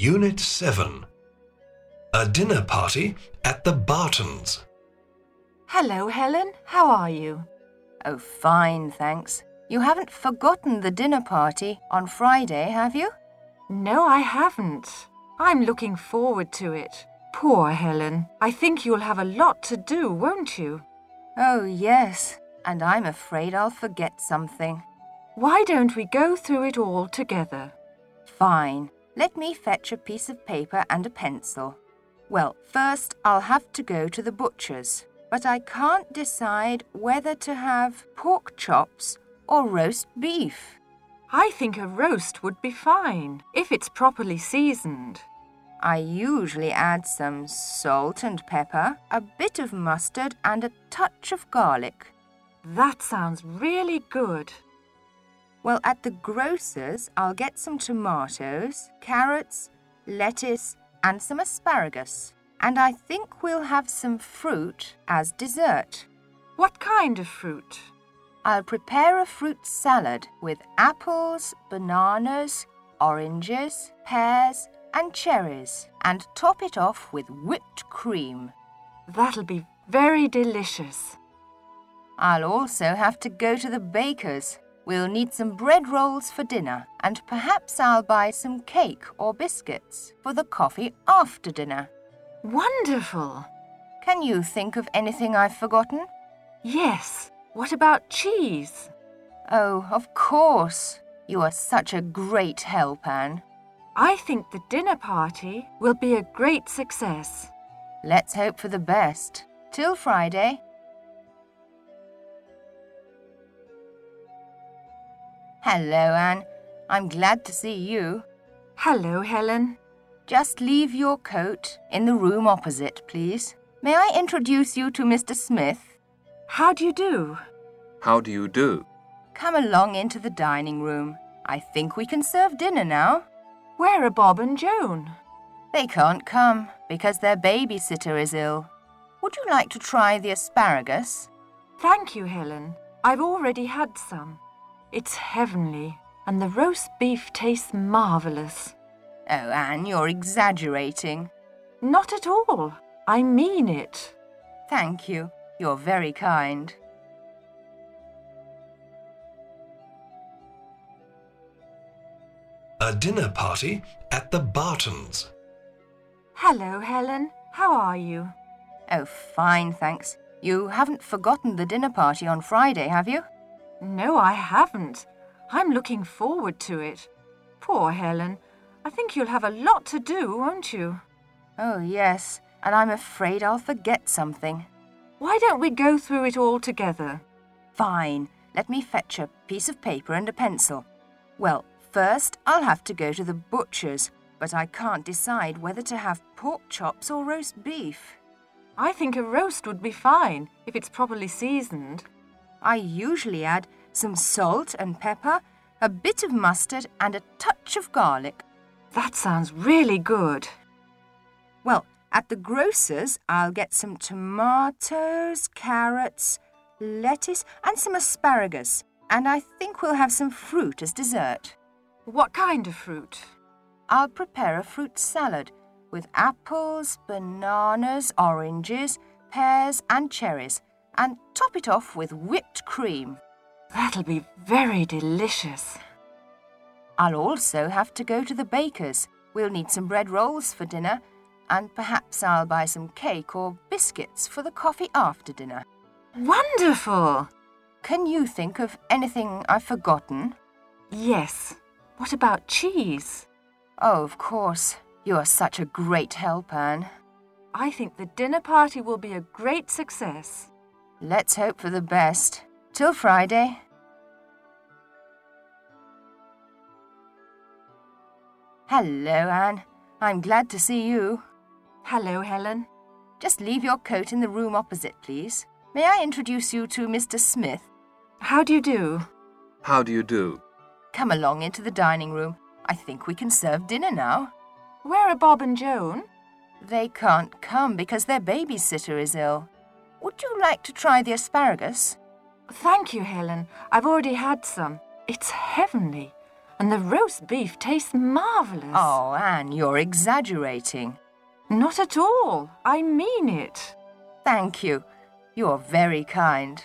Unit 7 A dinner party at the Bartons. Hello, Helen. How are you? Oh, fine, thanks. You haven't forgotten the dinner party on Friday, have you? No, I haven't. I'm looking forward to it. Poor Helen. I think you'll have a lot to do, won't you? Oh, yes. And I'm afraid I'll forget something. Why don't we go through it all together? Fine. Let me fetch a piece of paper and a pencil. Well, first I'll have to go to the butcher's, but I can't decide whether to have pork chops or roast beef. I think a roast would be fine if it's properly seasoned. I usually add some salt and pepper, a bit of mustard, and a touch of garlic. That sounds really good. Well, at the grocer's, I'll get some tomatoes, carrots, lettuce, and some asparagus. And I think we'll have some fruit as dessert. What kind of fruit? I'll prepare a fruit salad with apples, bananas, oranges, pears, and cherries, and top it off with whipped cream. That'll be very delicious. I'll also have to go to the baker's. We'll need some bread rolls for dinner, and perhaps I'll buy some cake or biscuits for the coffee after dinner. Wonderful! Can you think of anything I've forgotten? Yes. What about cheese? Oh, of course. You are such a great help, Anne. I think the dinner party will be a great success. Let's hope for the best. Till Friday. Hello, Anne. I'm glad to see you. Hello, Helen. Just leave your coat in the room opposite, please. May I introduce you to Mr. Smith? How do you do? How do you do? Come along into the dining room. I think we can serve dinner now. Where are Bob and Joan? They can't come because their babysitter is ill. Would you like to try the asparagus? Thank you, Helen. I've already had some. It's heavenly, and the roast beef tastes marvellous. Oh, Anne, you're exaggerating. Not at all. I mean it. Thank you. You're very kind. A dinner party at the Bartons. Hello, Helen. How are you? Oh, fine, thanks. You haven't forgotten the dinner party on Friday, have you? No, I haven't. I'm looking forward to it. Poor Helen. I think you'll have a lot to do, won't you? Oh, yes, and I'm afraid I'll forget something. Why don't we go through it all together? Fine. Let me fetch a piece of paper and a pencil. Well, first I'll have to go to the butcher's, but I can't decide whether to have pork chops or roast beef. I think a roast would be fine if it's properly seasoned. I usually add some salt and pepper, a bit of mustard, and a touch of garlic. That sounds really good. Well, at the grocer's, I'll get some tomatoes, carrots, lettuce, and some asparagus. And I think we'll have some fruit as dessert. What kind of fruit? I'll prepare a fruit salad with apples, bananas, oranges, pears, and cherries, and top it off with whipped cream. That'll be very delicious. I'll also have to go to the baker's. We'll need some bread rolls for dinner, and perhaps I'll buy some cake or biscuits for the coffee after dinner. Wonderful! Can you think of anything I've forgotten? Yes. What about cheese? Oh, of course. You're such a great help, Anne. I think the dinner party will be a great success. Let's hope for the best. Till Friday. Hello, Anne. I'm glad to see you. Hello, Helen. Just leave your coat in the room opposite, please. May I introduce you to Mr. Smith? How do you do? How do you do? Come along into the dining room. I think we can serve dinner now. Where are Bob and Joan? They can't come because their babysitter is ill. Would you like to try the asparagus? Thank you, Helen. I've already had some. It's heavenly. And the roast beef tastes marvellous. Oh, Anne, you're exaggerating. Not at all. I mean it. Thank you. You're very kind.